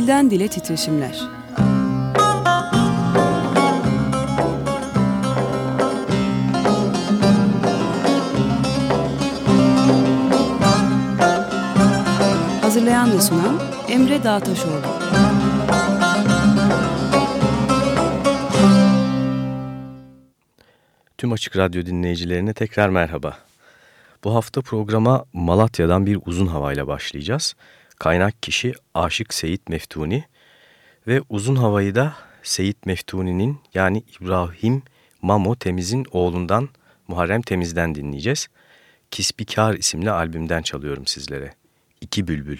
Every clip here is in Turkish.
Dilden Dile Titreşimler Hazırlayan ve sunan Emre Dağtaşoğlu Tüm Açık Radyo dinleyicilerine tekrar merhaba. Bu hafta programa Malatya'dan bir uzun havayla başlayacağız. Kaynak kişi Aşık Seyit Meftuni ve uzun havayı da Seyit Meftuni'nin yani İbrahim Mamo Temiz'in oğlundan Muharrem Temiz'den dinleyeceğiz. Kisbikar isimli albümden çalıyorum sizlere. İki Bülbül.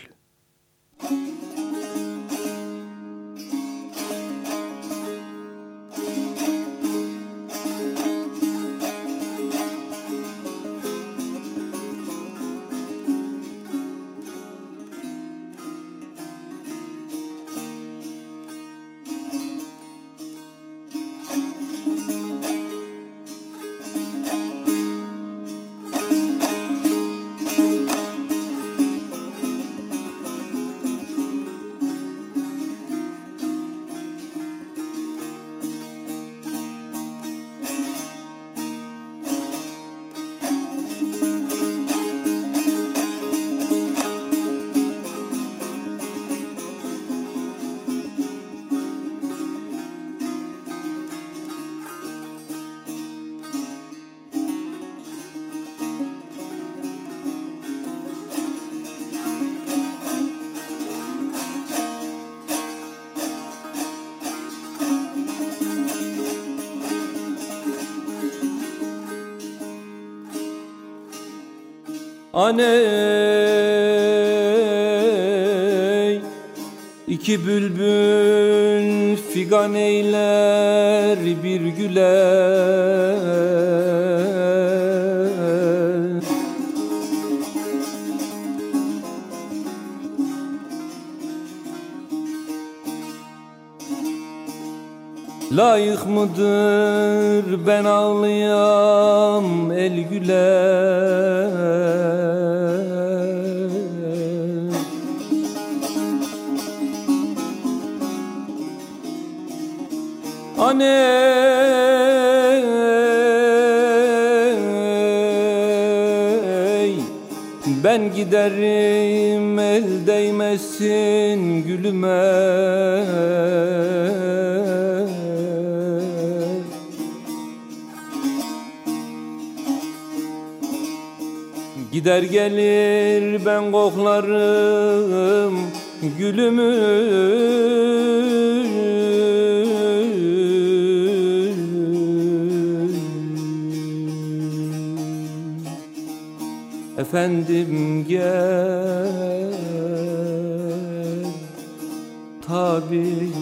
Aney iki bülbül figan eyler bir güler. Layık mıdır? Ben ağlayam el güler Aney ben giderim el değmesin gülüme. Gider gelir ben koklarım gülümü Efendim gel. Tabibim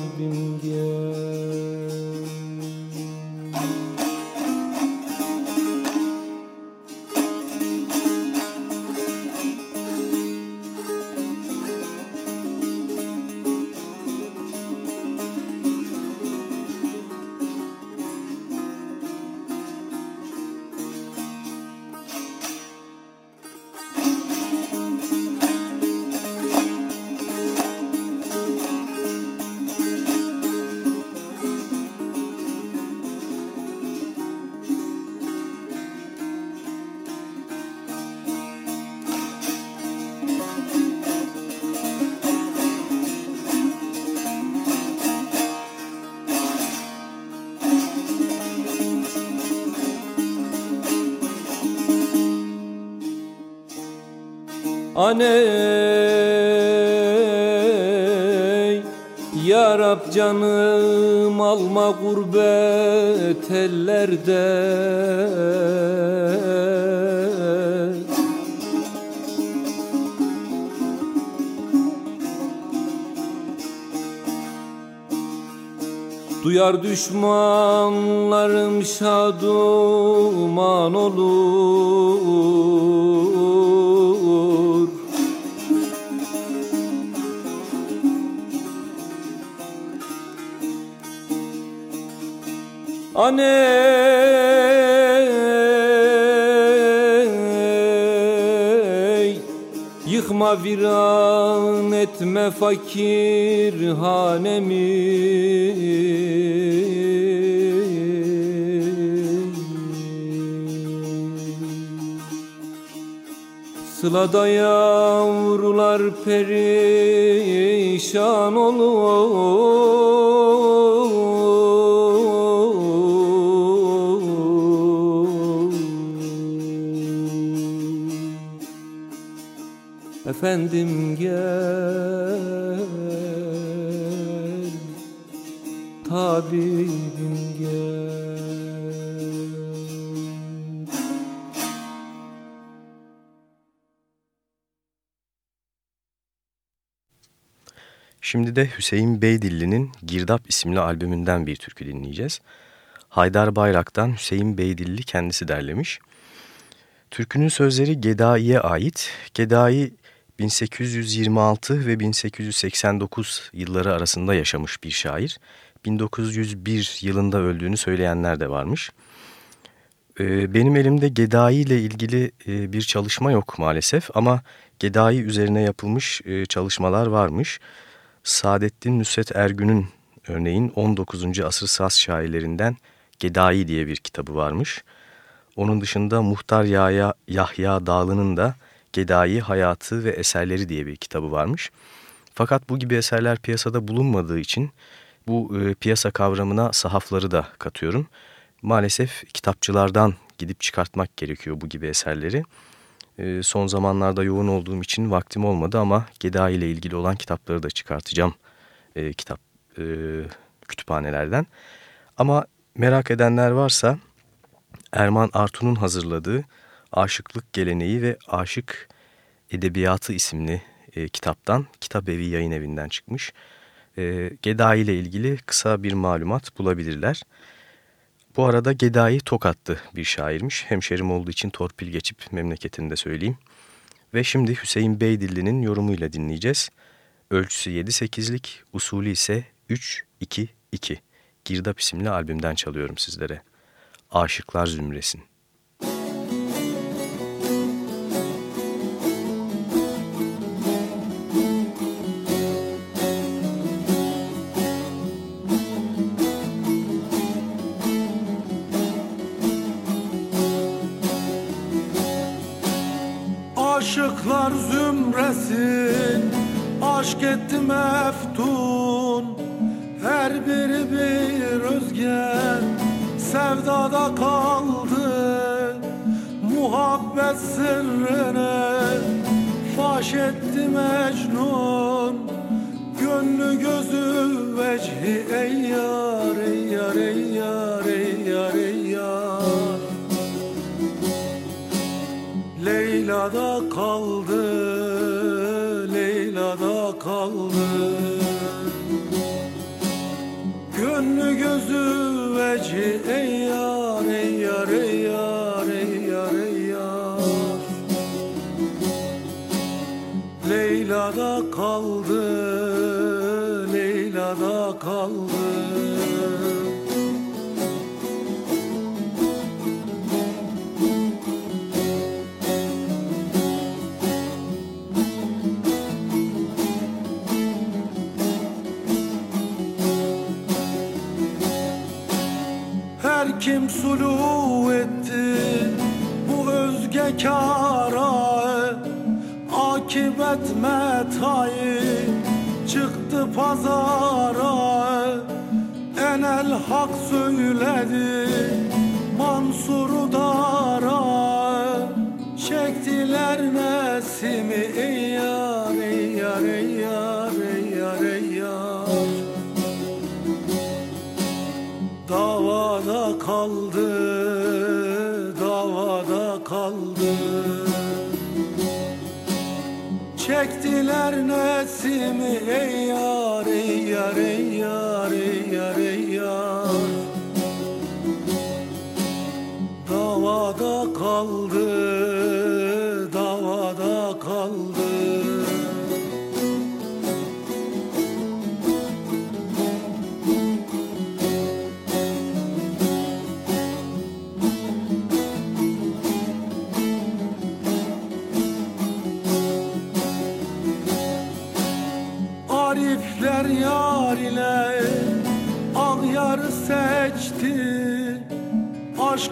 Aney Ya Rab canım alma gurbet ellerde. Duyar düşmanlarım şaduman olur fakir hanemi Sılada yavrular perişan olur Efendim gel Tabibim gel Şimdi de Hüseyin Beydilli'nin Girdap isimli albümünden bir türkü dinleyeceğiz. Haydar Bayrak'tan Hüseyin Beydilli kendisi derlemiş. Türkünün sözleri Gedai'ye ait. Gedai 1826 ve 1889 yılları arasında yaşamış bir şair. 1901 yılında öldüğünü söyleyenler de varmış. Ee, benim elimde Gedai ile ilgili e, bir çalışma yok maalesef ama Gedai üzerine yapılmış e, çalışmalar varmış. Saadettin Nusret Ergün'ün örneğin 19. asır Saz şairlerinden Gedai diye bir kitabı varmış. Onun dışında Muhtar Yahya, Yahya Dağlı'nın da Gedai Hayatı ve Eserleri diye bir kitabı varmış. Fakat bu gibi eserler piyasada bulunmadığı için bu e, piyasa kavramına sahafları da katıyorum. Maalesef kitapçılardan gidip çıkartmak gerekiyor bu gibi eserleri. E, son zamanlarda yoğun olduğum için vaktim olmadı ama Gedai ile ilgili olan kitapları da çıkartacağım e, kitap e, kütüphanelerden. Ama merak edenler varsa Erman Artun'un hazırladığı Aşıklık Geleneği ve Aşık Edebiyatı isimli e, kitaptan Kitap Evi Yayın Evi'nden çıkmış. E, Gedai ile ilgili kısa bir malumat bulabilirler. Bu arada Gedai Tokatlı bir şairmiş. Hemşerim olduğu için torpil geçip memleketini de söyleyeyim. Ve şimdi Hüseyin Beydilli'nin yorumuyla dinleyeceğiz. Ölçüsü 7-8'lik, usulü ise 3-2-2. Girdap isimli albümden çalıyorum sizlere. Aşıklar Zümresin. Faş etti Mecnun. Gönlü gözü vecihi Ey yar ey yar ey yar ey yar ey yar. Leyla'da kaldı, kara Akibet metayı çıktı pazara Enel hak söyledi. Mansur'u dara Çektiler nesimi. Ey yar ey yar ey yar ey yar ey yar. Davada kaldı, Çektiler nesimi ey yar, ey yar, ey yar, ey yar, ey yar. Davada kaldı,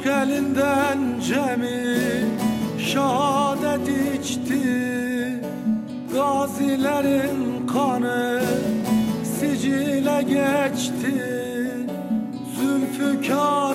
Aşk elinden cemi şehadet içti. Gazilerin kanı sicile geçti. Zülfükarı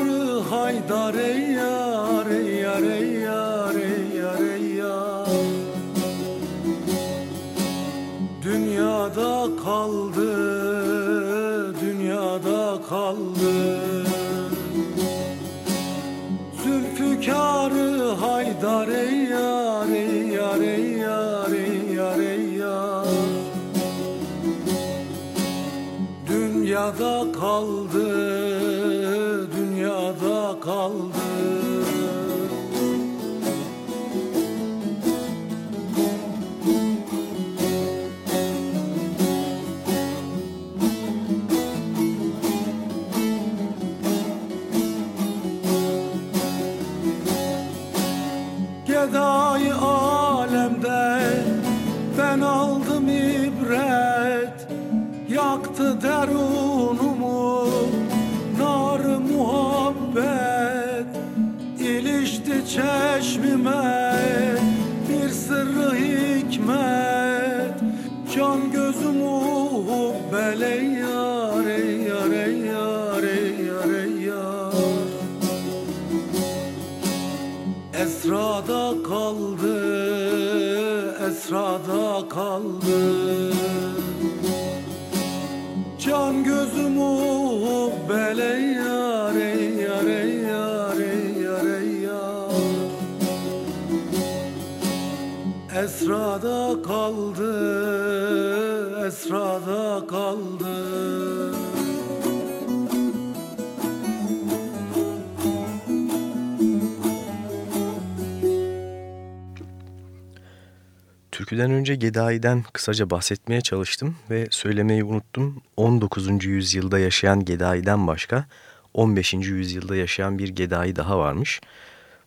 önce Gedai'den kısaca bahsetmeye çalıştım ve söylemeyi unuttum. 19. yüzyılda yaşayan Gedai'den başka 15. yüzyılda yaşayan bir Gedai daha varmış.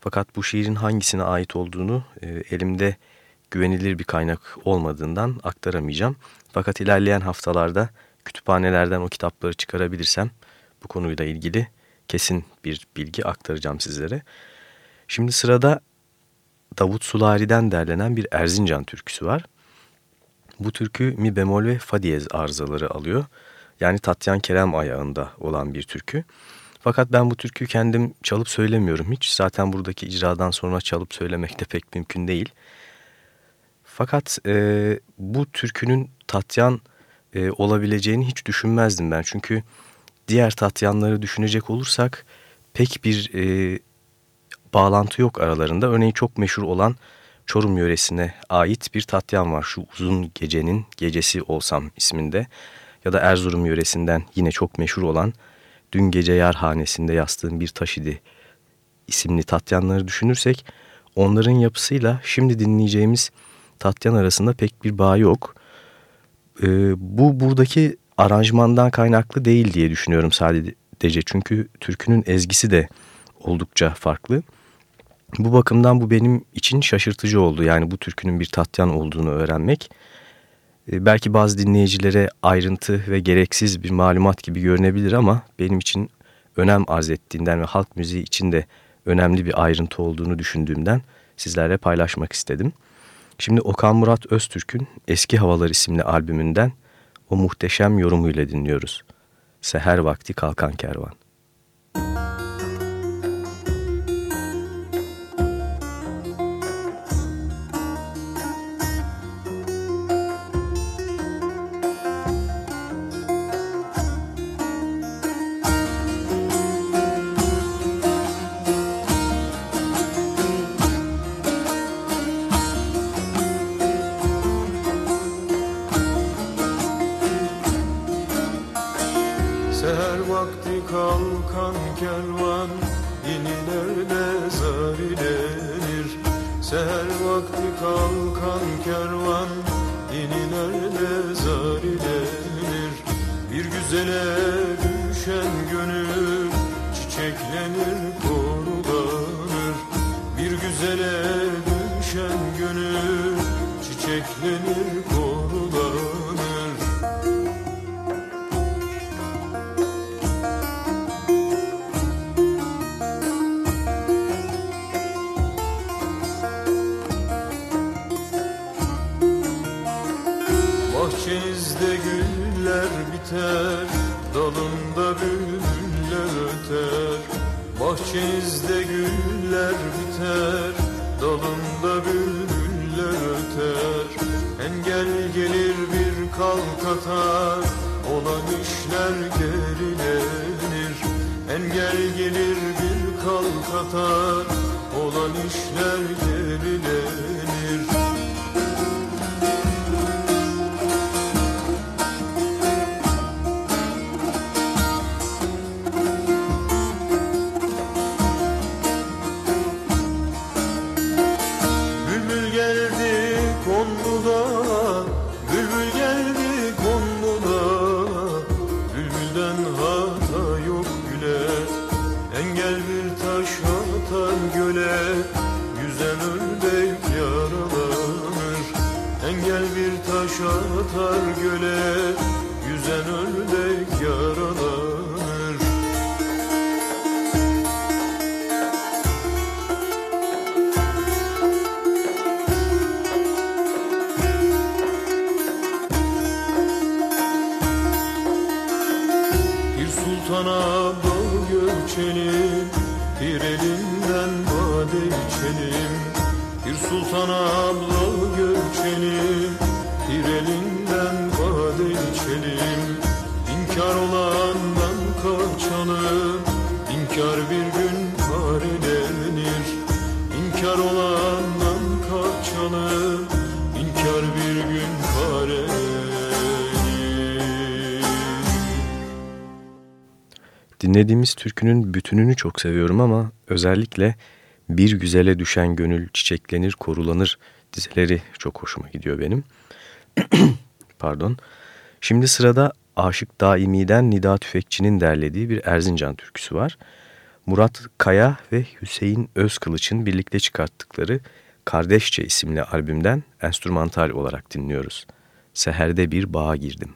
Fakat bu şiirin hangisine ait olduğunu e, elimde güvenilir bir kaynak olmadığından aktaramayacağım. Fakat ilerleyen haftalarda kütüphanelerden o kitapları çıkarabilirsem bu konuyla ilgili kesin bir bilgi aktaracağım sizlere. Şimdi sırada Davut Sulari'den derlenen bir Erzincan türküsü var. Bu türkü mi bemol ve fa diyez arızaları alıyor. Yani Tatyan Kerem ayağında olan bir türkü. Fakat ben bu türküyü kendim çalıp söylemiyorum hiç. Zaten buradaki icradan sonra çalıp söylemek de pek mümkün değil. Fakat e, bu türkünün Tatyan e, olabileceğini hiç düşünmezdim ben. Çünkü diğer Tatyanları düşünecek olursak pek bir e, bağlantı yok aralarında. Örneğin çok meşhur olan Çorum yöresine ait bir Tatyan var. Şu uzun gecenin gecesi olsam isminde. Ya da Erzurum yöresinden yine çok meşhur olan Dün gece yarhanesinde yastığım bir taş idi isimli Tatyanları düşünürsek onların yapısıyla şimdi dinleyeceğimiz Tatyan arasında pek bir bağ yok. Ee, bu buradaki aranjmandan kaynaklı değil diye düşünüyorum sadece. Çünkü türkünün ezgisi de oldukça farklı. Bu bakımdan bu benim için şaşırtıcı oldu. Yani bu türkünün bir Tatyan olduğunu öğrenmek. Ee, belki bazı dinleyicilere ayrıntı ve gereksiz bir malumat gibi görünebilir ama benim için önem arz ettiğinden ve halk müziği için de önemli bir ayrıntı olduğunu düşündüğümden sizlerle paylaşmak istedim. Şimdi Okan Murat Öztürk'ün Eski Havalar isimli albümünden o muhteşem yorumuyla dinliyoruz. Seher vakti kalkan kervan. Seher vakti kalkan kervan inilerle zarilenir Bir güzele düşen gönül çiçeklenir korulanır Bir güzele düşen gönül çiçeklenir Bahçenizde güller biter Dalında bülbüller öter. Engel gelir bir kalk atar Olan işler gerilenir. Engel gelir bir kalk atar Olan işler gerilenir Sultana bal göçelim Bir elinden bade içelim Bir sultana abla göçelim Bir elinden bade içelim İnkar olandan kaçalım İnkar bir Dinlediğimiz türkünün bütününü çok seviyorum ama özellikle bir güzele düşen gönül çiçeklenir korulanır dizeleri çok hoşuma gidiyor benim. Pardon. Şimdi sırada Aşık Daimi'den Nida Tüfekçi'nin derlediği bir Erzincan türküsü var. Murat Kaya ve Hüseyin Özkılıç'ın birlikte çıkarttıkları Kardeşçe isimli albümden enstrümantal olarak dinliyoruz. Seherde bir bağa girdim.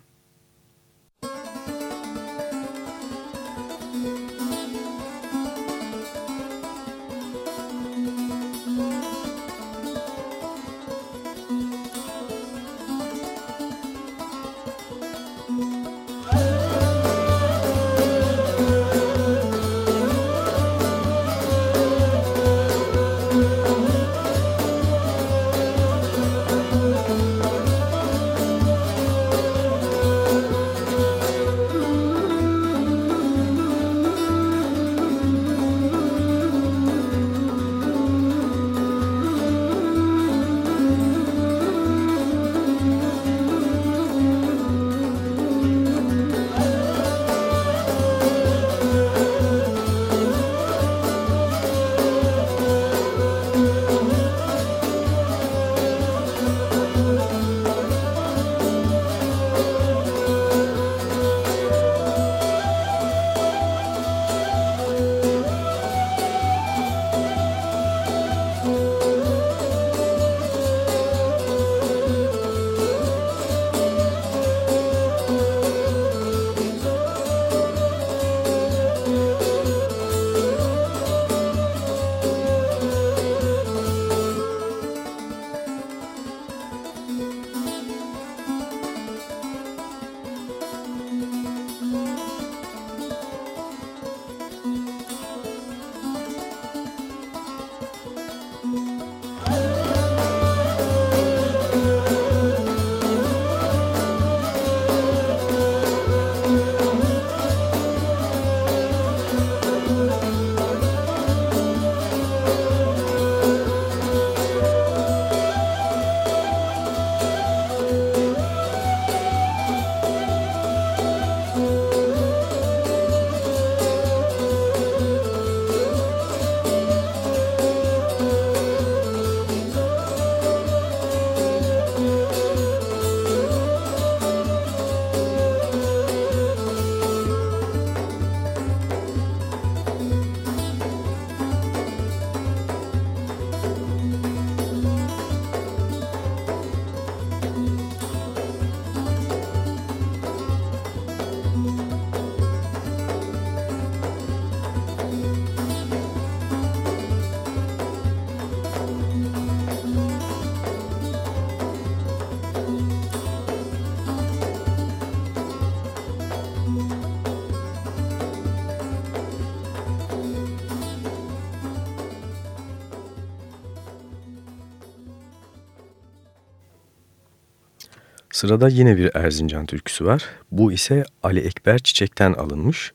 Sırada yine bir Erzincan türküsü var. Bu ise Ali Ekber Çiçek'ten alınmış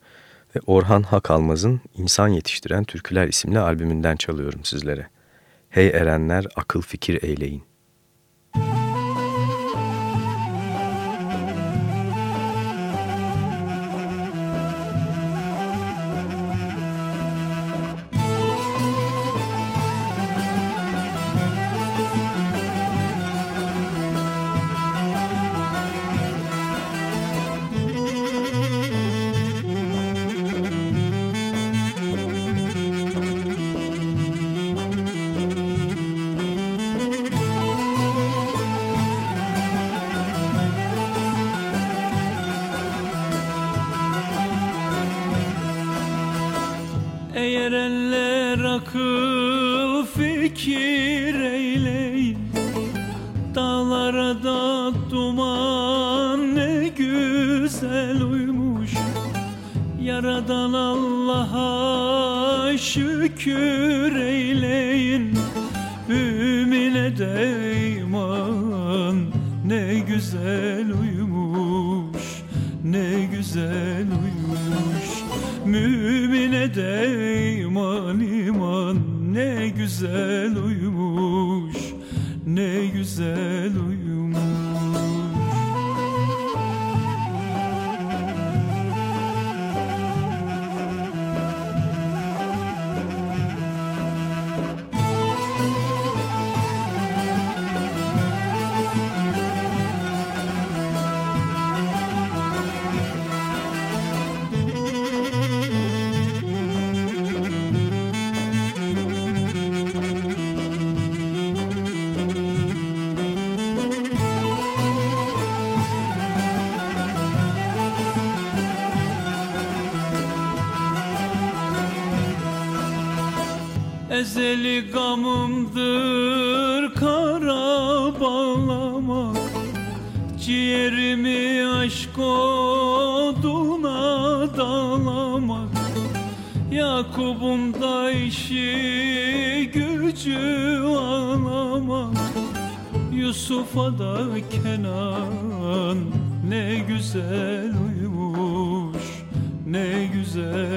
ve Orhan Hakalmaz'ın İnsan Yetiştiren Türküler isimli albümünden çalıyorum sizlere. Hey erenler akıl fikir eyleyin. Ezeli gamımdır kara bağlamak Ciğerimi aşk oduna dalamak Yakub'umda işi gücü ağlamak Yusuf'a da Kenan ne güzel uyumuş Ne güzel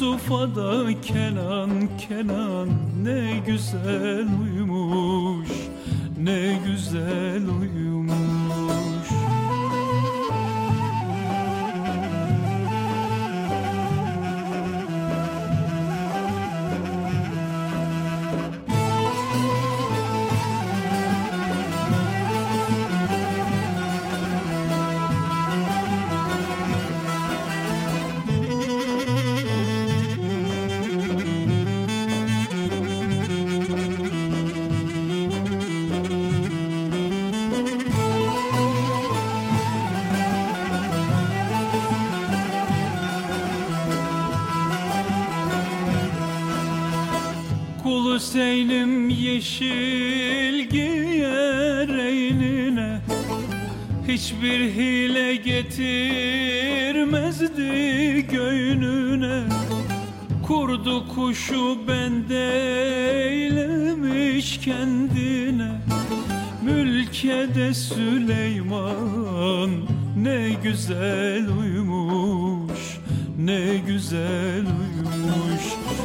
Yusuf'a Kenan Kenan ne güzel uyumuş ne güzel Hiçbir hile getirmezdi göynüne Kurdu kuşu bendeylemiş kendine. Mülkede Süleyman ne güzel uyumuş Ne güzel uyumuş.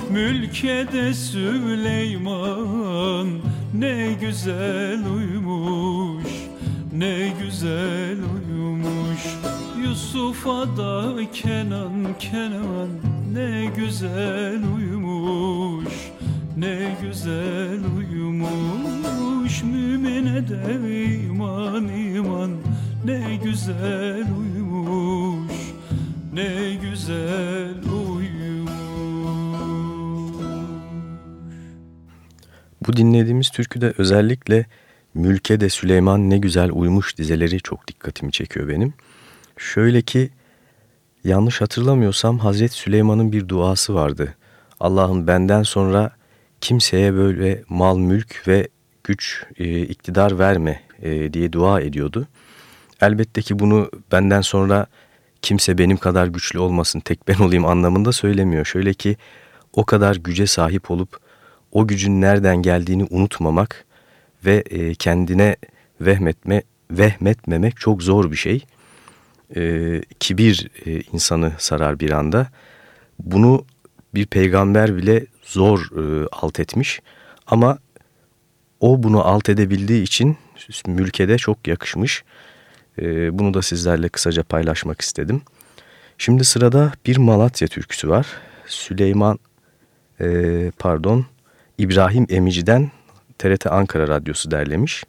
Mülkede Süleyman ne güzel uyumuş ne güzel uyumuş Yusuf'a da Kenan Kenan. Ne güzel uyumuş ne güzel uyumuş. Mümine de iman iman. Ne güzel uyumuş ne güzel Bu dinlediğimiz türküde özellikle Mülke de Süleyman ne güzel uymuş dizeleri çok dikkatimi çekiyor benim. Şöyle ki yanlış hatırlamıyorsam Hazreti Süleyman'ın bir duası vardı. Allah'ım benden sonra kimseye böyle mal, mülk ve güç, e, iktidar verme e, diye dua ediyordu. Elbette ki bunu benden sonra kimse benim kadar güçlü olmasın, tek ben olayım anlamında söylemiyor. Şöyle ki o kadar güce sahip olup o gücün nereden geldiğini unutmamak ve e, kendine vehmetme, vehmetmemek çok zor bir şey. E, kibir e, insanı sarar bir anda. Bunu bir peygamber bile zor e, alt etmiş ama o bunu alt edebildiği için mülkede çok yakışmış. E, bunu da sizlerle kısaca paylaşmak istedim. Şimdi sırada bir Malatya türküsü var. Süleyman, e, pardon, İbrahim Emici'den TRT Ankara Radyosu derlemiş.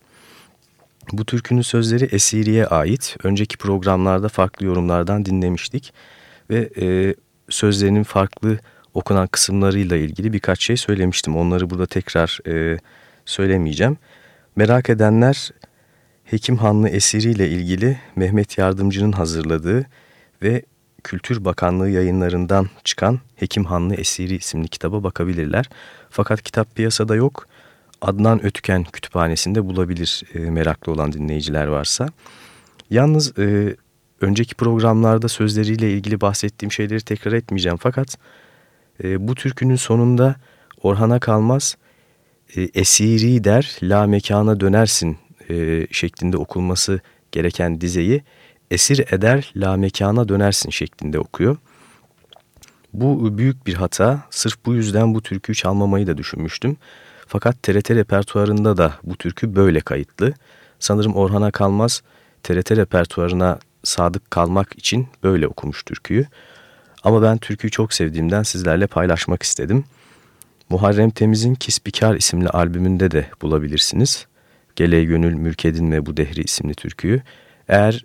Bu türkünün sözleri Esiri'ye ait. Önceki programlarda farklı yorumlardan dinlemiştik. Ve e, sözlerinin farklı okunan kısımlarıyla ilgili birkaç şey söylemiştim. Onları burada tekrar e, söylemeyeceğim. Merak edenler Hekim Hanlı Esiri ile ilgili Mehmet Yardımcı'nın hazırladığı ve Kültür Bakanlığı yayınlarından çıkan Hekim Hanlı Esiri isimli kitaba bakabilirler. Fakat kitap piyasada yok. Adnan Ötüken kütüphanesinde bulabilir e, meraklı olan dinleyiciler varsa. Yalnız e, önceki programlarda sözleriyle ilgili bahsettiğim şeyleri tekrar etmeyeceğim. Fakat e, bu türkünün sonunda Orhan'a kalmaz e, esiri der la mekana dönersin e, şeklinde okunması gereken dizeyi esir eder la mekana dönersin şeklinde okuyor. Bu büyük bir hata. Sırf bu yüzden bu türküyü çalmamayı da düşünmüştüm. Fakat TRT repertuarında da bu türkü böyle kayıtlı. Sanırım Orhan'a Kalmaz TRT repertuarına sadık kalmak için böyle okumuş türküyü. Ama ben türküyü çok sevdiğimden sizlerle paylaşmak istedim. Muharrem Temiz'in Kisbikar isimli albümünde de bulabilirsiniz. Gele Gönül Mürkedinme Bu Dehri isimli türküyü. Eğer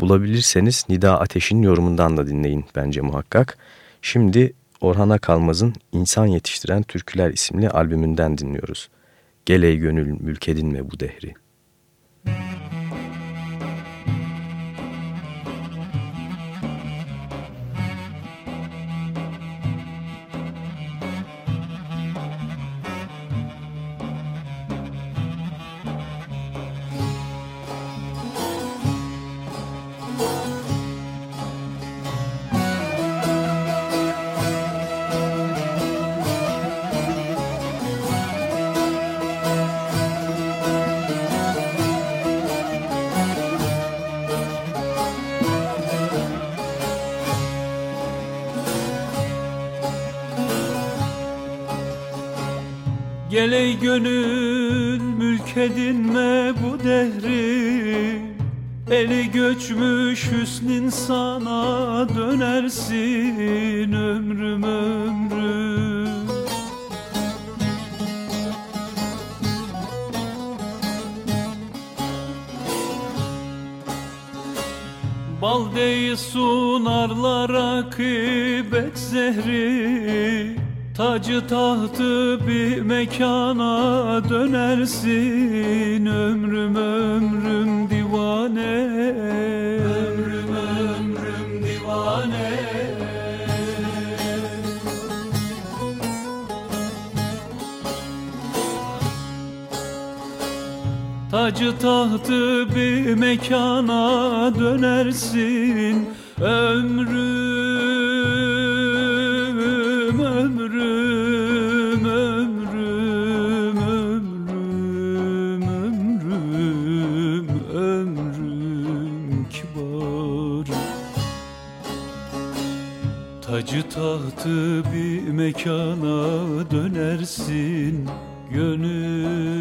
bulabilirseniz Nida Ateş'in yorumundan da dinleyin bence muhakkak. Şimdi Orhan Akalmaz'ın İnsan Yetiştiren Türküler isimli albümünden dinliyoruz. Geley gönül mülkedinme bu dehri. Geley gönül mülk edinme bu dehri. Eli göçmüş hüsnin sana dönersin ömrüm ömrüm. Bal değil sunarlar akıbet zehri Tacı tahtı bir mekana dönersin. Ömrüm ömrüm divane. Ömrüm ömrüm divane. Tacı tahtı bir mekana dönersin. Ömrüm bir mekana dönersin Gönül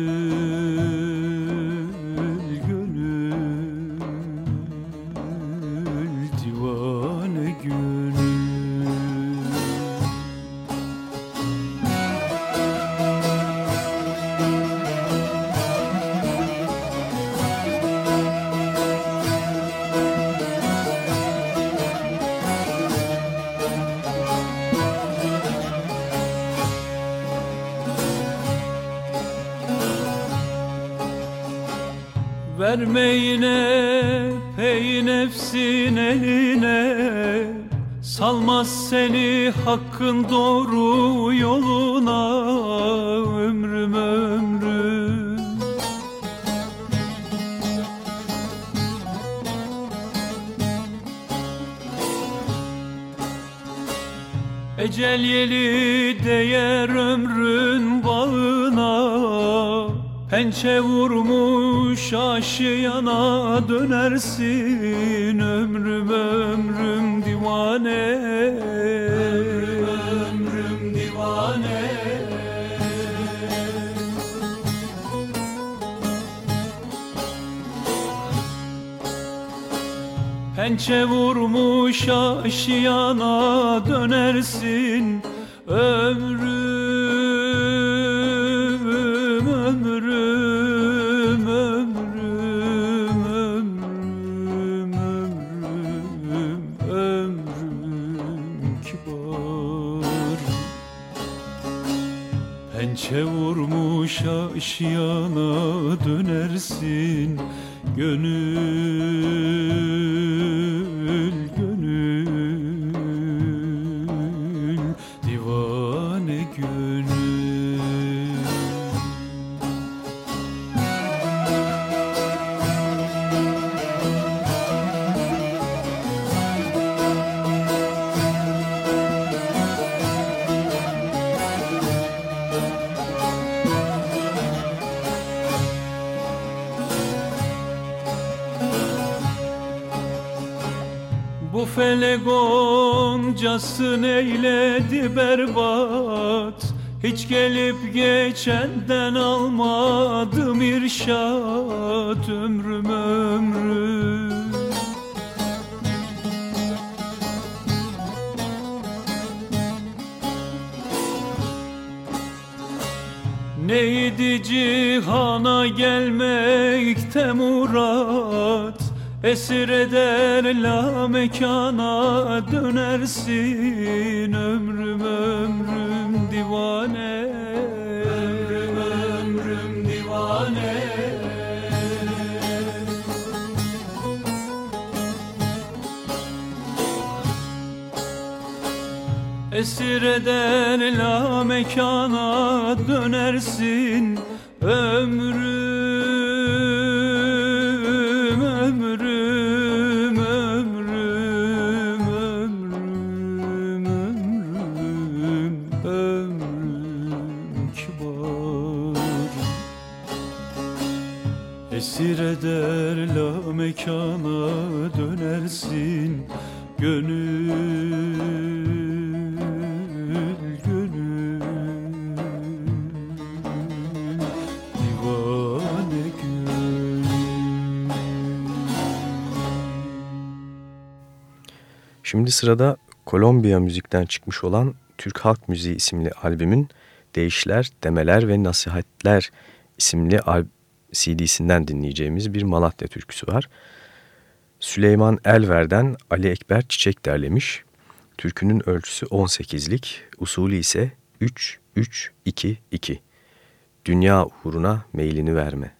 Vermeyine pey nefsin eline. Salmaz seni hakkın doğru yoluna Ömrüm ömrüm. Ecel yeli değer Pençe vurmuş aşıyana dönersin Ömrüm ömrüm divane. Ömrüm ömrüm divane Pençe vurmuş aşıyana dönersin Bu felek goncası neyledi berbat? Hiç gelip geçenden almadım irşat Ömrüm ömrüm. Neydi cihana murat Esir eder la mekana dönersin Ömrüm ömrüm divane. Ömrüm ömrüm divane. Esir eder la mekana dönersin Ömrüm, mekana dönersin Gönül, gönül. Divane gönül Şimdi sırada Kolombiya müzikten çıkmış olan Türk Halk Müziği isimli albümün Değişler, Demeler ve Nasihatler isimli al CD'sinden dinleyeceğimiz bir Malatya türküsü var. Süleyman Elver'den Ali Ekber Çiçek derlemiş. Türkünün ölçüsü 18'lik, usulü ise 3-3-2-2. Dünya uğruna meylini verme.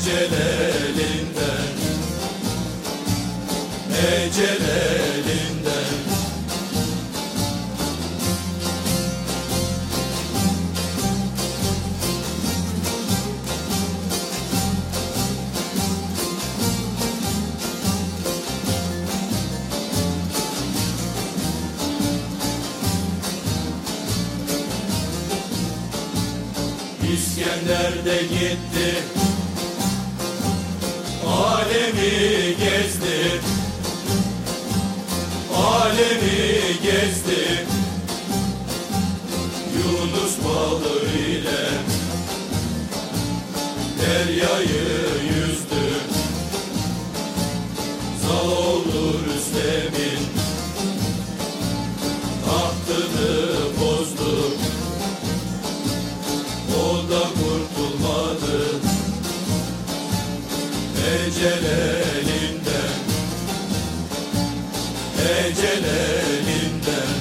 Ecelelinden Ecelelinden İskender de gitti. Alemi gezdi. Alemi gezdi. Yunus balığı ile Deryayı yüzdü. Zaloğlu Rüstem'in Tahtını bozdu. O da kurtulmadı. Ecel celalinden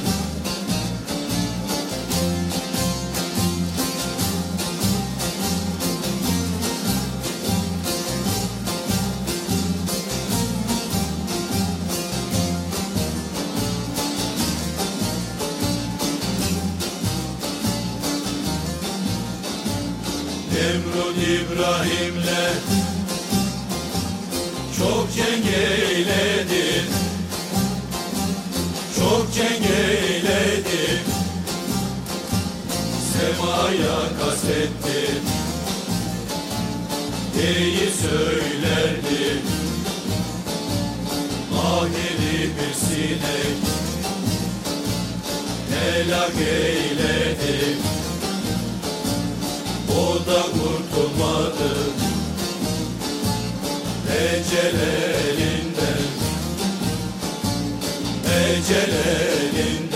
Semaya kastetti Neyi söylerdi Ahiri bir sinek. Helak eyledi o da kurtulmadı. Ecel elinden Ecel elinden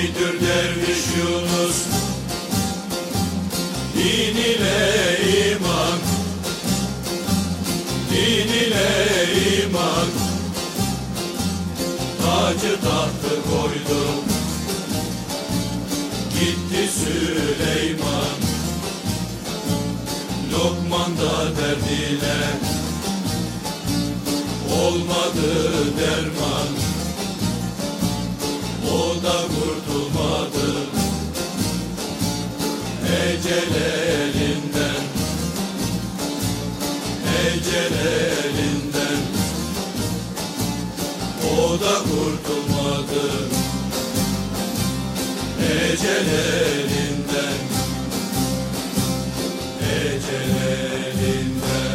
Eydir derviş Yunus. Din ile iman. Din ile iman. Tacı tahtı koydu Gitti Süleyman. Lokman da derdiyle Olmadı derman o da kurtulmadı. Ecel elinden. Ecel elinden. O da kurtulmadı. Ecel elinden. Ecel elinden.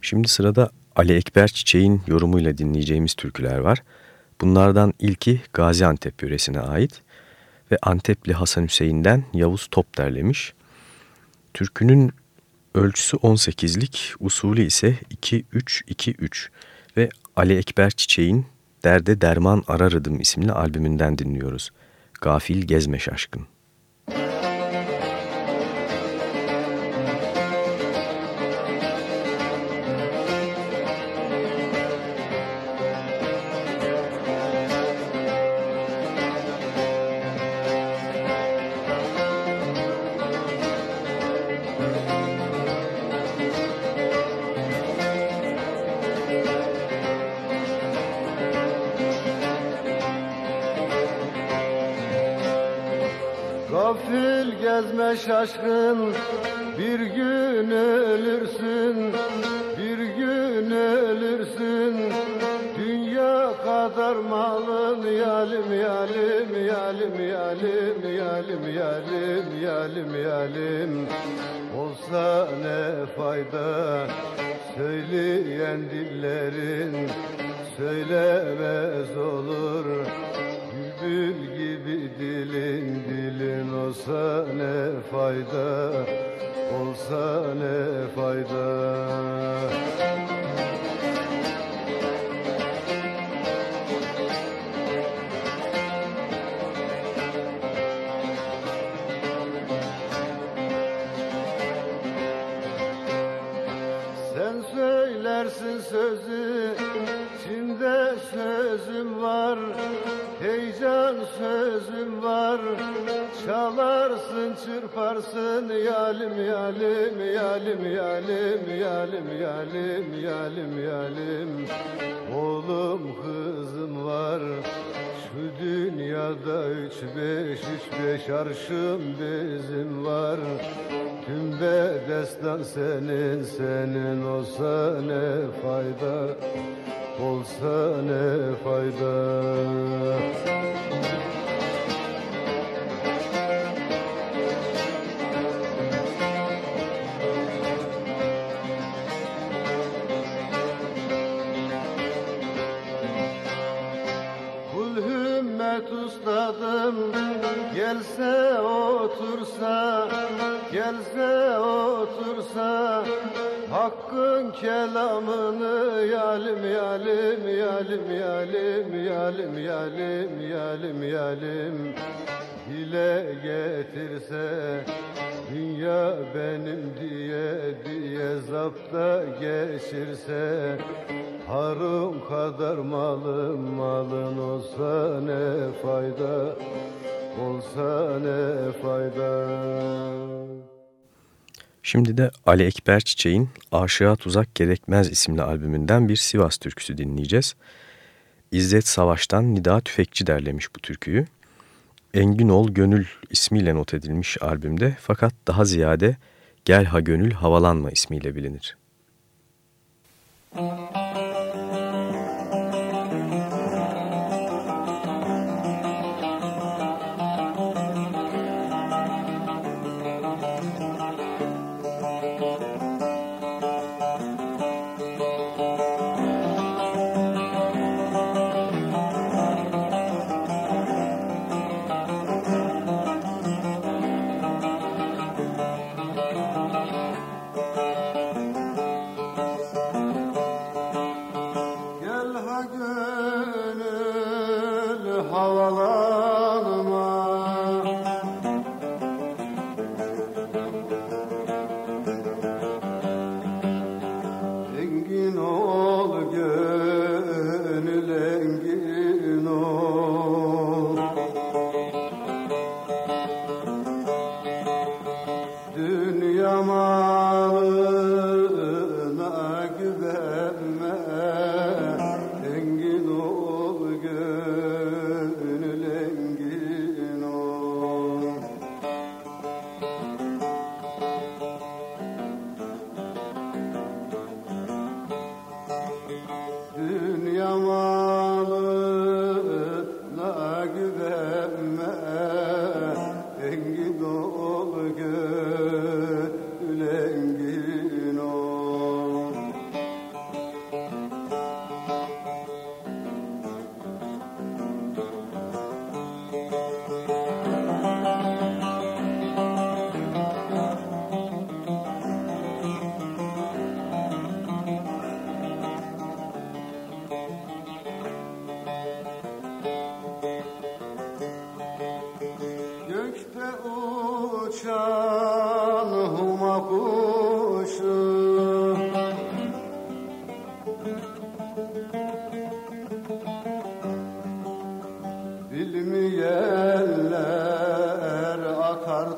Şimdi sırada Ali Ekber Çiçek'in yorumuyla dinleyeceğimiz türküler var. Bunlardan ilki Gaziantep yöresine ait ve Antepli Hasan Hüseyin'den Yavuz Top derlemiş. Türkünün ölçüsü 18'lik, usulü ise 2-3-2-3 ve Ali Ekber Çiçek'in Derde Derman Ararıdım isimli albümünden dinliyoruz. Gafil Gezme Şaşkın. Çalarsın çırparsın yalim yalim yalim yalim yalim yalim yalim yalim. Oğlum kızım var şu dünyada üç beş üç beş arşım bizim var. Tüm bedestan senin senin olsa ne fayda olsa ne fayda Gelse otursa Gelse otursa Hakkın kelamını yalim yalim yalim yalim yalim yalim yalim yalim. Dile getirse Dünya benim diye diye zapta geçirse Harun kadar malım malın olsa ne fayda Olsa ne fayda Şimdi de Ali Ekber Çiçek'in Aşığa Tuzak Gerekmez isimli albümünden bir Sivas türküsü dinleyeceğiz. İzzet Savaş'tan Nida Tüfekçi derlemiş bu türküyü. Engin Ol Gönül ismiyle not edilmiş albümde fakat daha ziyade Gel Ha Gönül Havalanma ismiyle bilinir. Müzik kar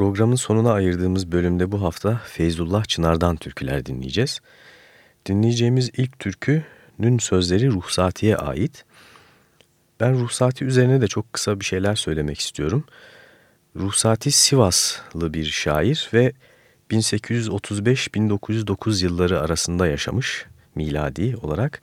Programın sonuna ayırdığımız bölümde bu hafta Feyzullah Çınar'dan türküler dinleyeceğiz. Dinleyeceğimiz ilk türkünün sözleri Ruhsati'ye ait. Ben Ruhsati üzerine de çok kısa bir şeyler söylemek istiyorum. Ruhsati Sivaslı bir şair ve 1835-1909 yılları arasında yaşamış miladi olarak.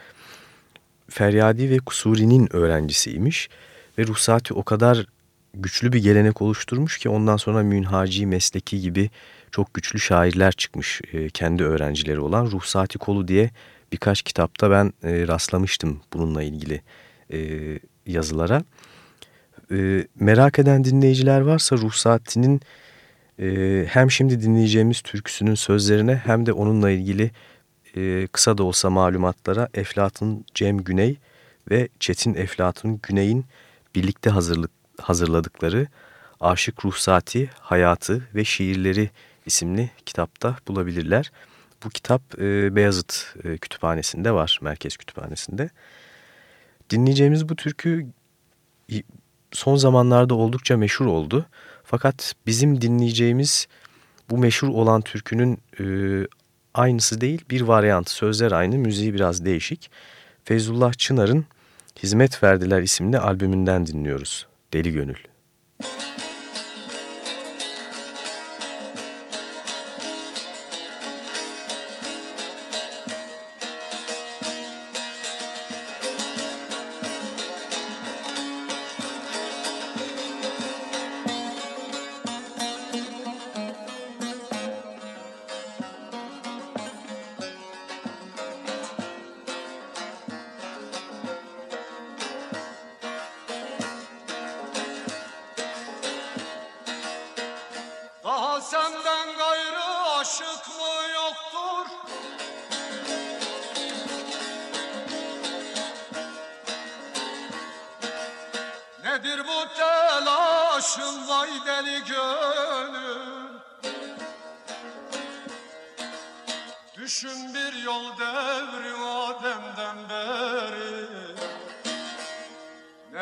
Feryadi ve Kusuri'nin öğrencisiymiş ve Ruhsati o kadar güçlü bir gelenek oluşturmuş ki ondan sonra Münhaci, Mesleki gibi çok güçlü şairler çıkmış e, kendi öğrencileri olan. Ruhsati Kolu diye birkaç kitapta ben e, rastlamıştım bununla ilgili e, yazılara. E, merak eden dinleyiciler varsa Ruhsati'nin e, hem şimdi dinleyeceğimiz türküsünün sözlerine hem de onunla ilgili e, kısa da olsa malumatlara Eflatun Cem Güney ve Çetin Eflatun Güney'in birlikte hazırlık hazırladıkları Aşık Ruhsati, Hayatı ve Şiirleri isimli kitapta bulabilirler. Bu kitap e, Beyazıt e, Kütüphanesi'nde var, Merkez Kütüphanesi'nde. Dinleyeceğimiz bu türkü son zamanlarda oldukça meşhur oldu. Fakat bizim dinleyeceğimiz bu meşhur olan türkünün e, aynısı değil, bir varyant. Sözler aynı, müziği biraz değişik. Feyzullah Çınar'ın Hizmet Verdiler isimli albümünden dinliyoruz. Deli Gönül.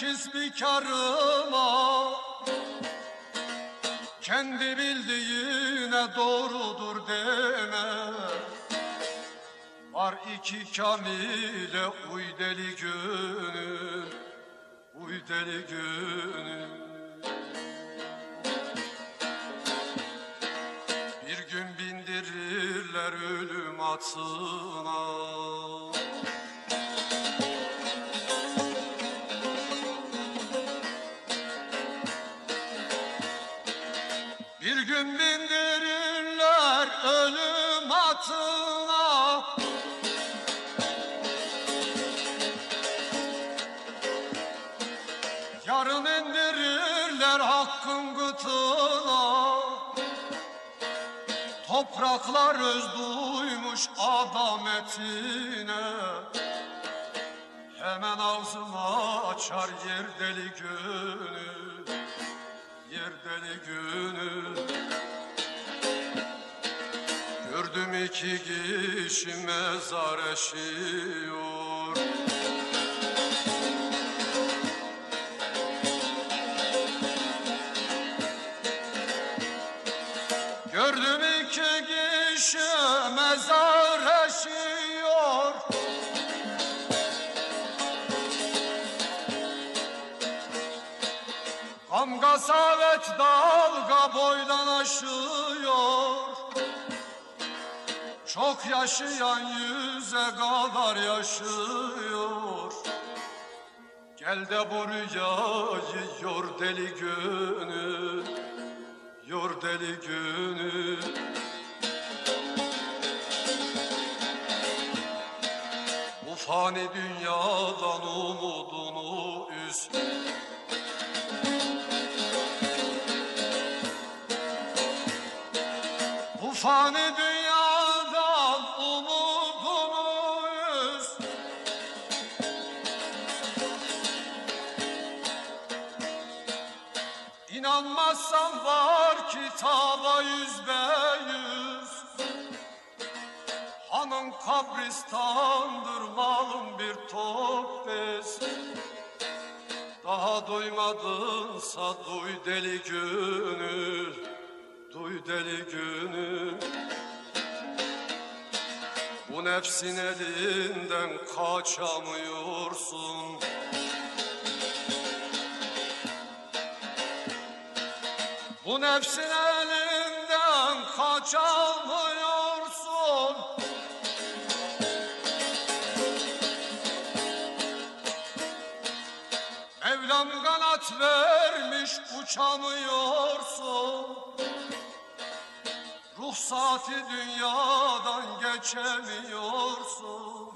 kisbikarıma Kendi bildiğine doğrudur deme. Var iki kamile uy deli gönül Uy deli gönül. Atına Bir gün bindirirler ölüm atına. Yarın indirirler hakkın gıtına. Topraklar özdu Kavuşmuş adametine Hemen ağzını açar yer deli gönül Yer deli gönül Gördüm iki kişi mezar eşiyor Gamga savet dalga boydan aşıyor. Çok yaşayan yüze kadar yaşıyor. Gel de bu rüyayı yor deli gönül Yor deli gönül Bu fani dünyadan umudunu üz kabristandır malum bir top bez Daha doymadınsa duy deli gönül Duy deli gönül Bu nefsin elinden kaçamıyorsun. Bu nefsin elinden kaçamıyorsun uçamıyorsun Ruhsati dünyadan geçemiyorsun.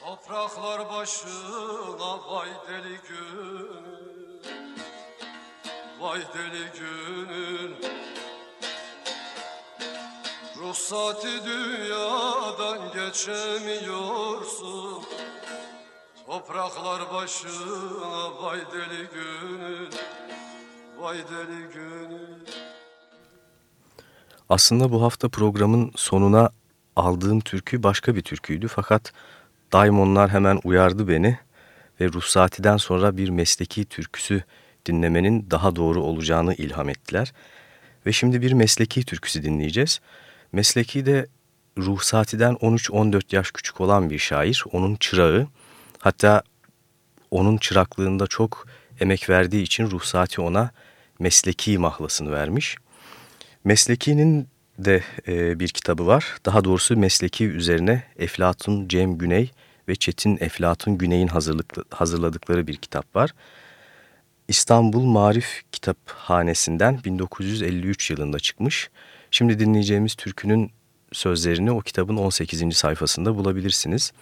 Topraklar başına vay deli gönül Vay deli gönül Ruhsati dünyadan geçemiyorsun Topraklar başına vay deli gönül Vay deli gönül Aslında bu hafta programın sonuna aldığım türkü başka bir türküydü fakat Daimonlar hemen uyardı beni ve Ruhsati'den sonra bir mesleki türküsü dinlemenin daha doğru olacağını ilham ettiler. Ve şimdi bir mesleki türküsü dinleyeceğiz. Mesleki de Ruhsati'den 13-14 yaş küçük olan bir şair, onun çırağı. Hatta onun çıraklığında çok emek verdiği için Ruhsati ona mesleki mahlasını vermiş. Mesleki'nin de e, bir kitabı var. Daha doğrusu Mesleki üzerine Eflatun Cem Güney ve Çetin Eflatun Güney'in hazırladıkları bir kitap var. İstanbul Marif Kitaphanesi'nden 1953 yılında çıkmış. Şimdi dinleyeceğimiz türkünün sözlerini o kitabın 18. sayfasında bulabilirsiniz.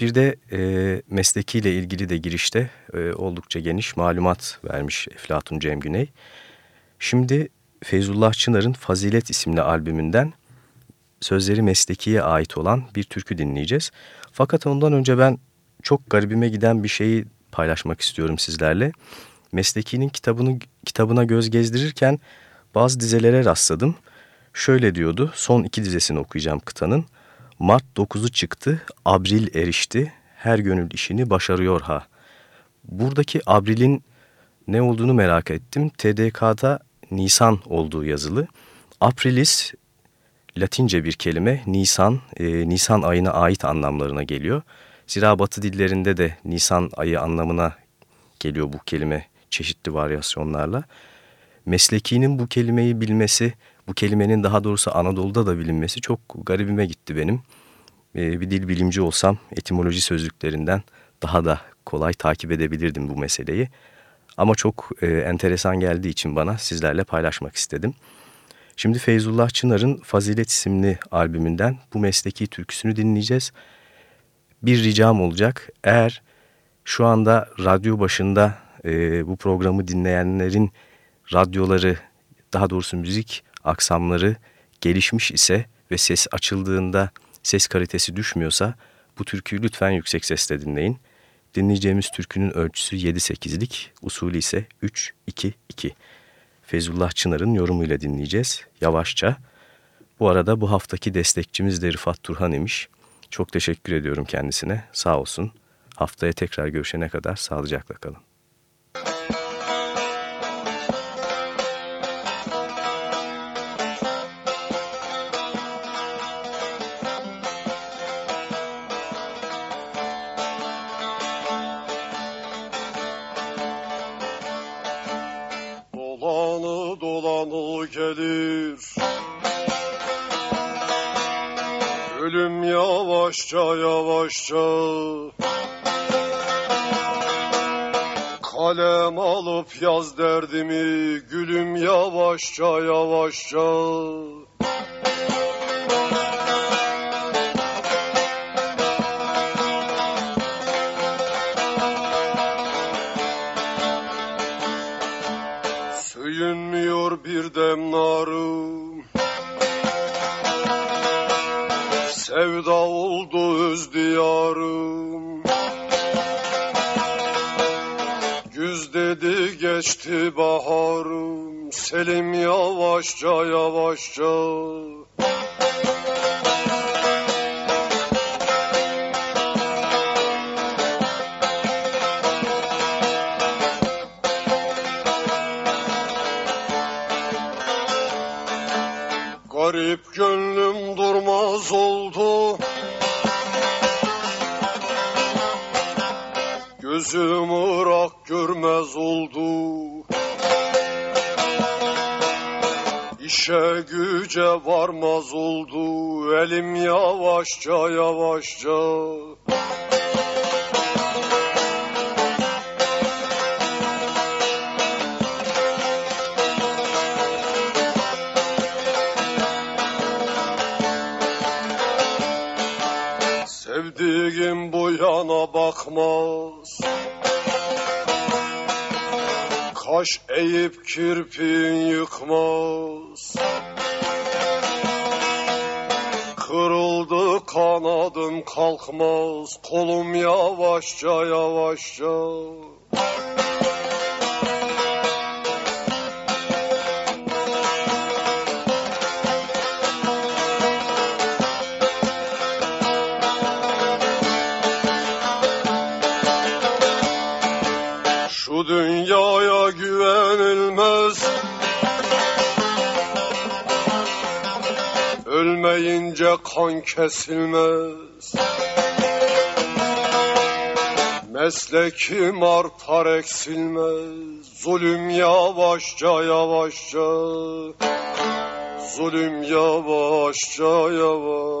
Bir de e, meslekiyle ilgili de girişte e, oldukça geniş malumat vermiş Eflatun Cem Güney. Şimdi Feyzullah Çınar'ın Fazilet isimli albümünden sözleri meslekiye ait olan bir türkü dinleyeceğiz. Fakat ondan önce ben çok garibime giden bir şeyi paylaşmak istiyorum sizlerle. Mesleki'nin kitabını, kitabına göz gezdirirken bazı dizelere rastladım. Şöyle diyordu, son iki dizesini okuyacağım kıtanın. Mart 9'u çıktı, Abril erişti, her gönül işini başarıyor ha. Buradaki Abril'in ne olduğunu merak ettim. TDK'da Nisan olduğu yazılı. Aprilis Latince bir kelime. Nisan, e, Nisan ayına ait anlamlarına geliyor. Zira batı dillerinde de Nisan ayı anlamına geliyor bu kelime çeşitli varyasyonlarla. Meslekinin bu kelimeyi bilmesi, bu kelimenin daha doğrusu Anadolu'da da bilinmesi çok garibime gitti benim. E, bir dil bilimci olsam etimoloji sözlüklerinden daha da kolay takip edebilirdim bu meseleyi. Ama çok e, enteresan geldiği için bana sizlerle paylaşmak istedim. Şimdi Feyzullah Çınar'ın Fazilet isimli albümünden bu mesleki türküsünü dinleyeceğiz. Bir ricam olacak. Eğer şu anda radyo başında e, bu programı dinleyenlerin radyoları, daha doğrusu müzik aksamları gelişmiş ise ve ses açıldığında ses kalitesi düşmüyorsa bu türküyü lütfen yüksek sesle dinleyin. Dinleyeceğimiz türkünün ölçüsü 7-8'lik, usulü ise 3-2-2. Fezullah Çınar'ın yorumuyla dinleyeceğiz yavaşça. Bu arada bu haftaki destekçimiz de Rıfat Turhan imiş. Çok teşekkür ediyorum kendisine. Sağ olsun. Haftaya tekrar görüşene kadar sağlıcakla kalın. Yavaşça yavaşça. Sevdiğim bu yana bakmaz. Kaş eğip kirpin yıkmaz kalkmaz Kolum yavaşça yavaşça. Şu dünyaya güvenilmez. Ölmeyince kan kesilmez Meslekim artar eksilmez Zulüm yavaşça yavaşça. Zulüm yavaşça yavaşça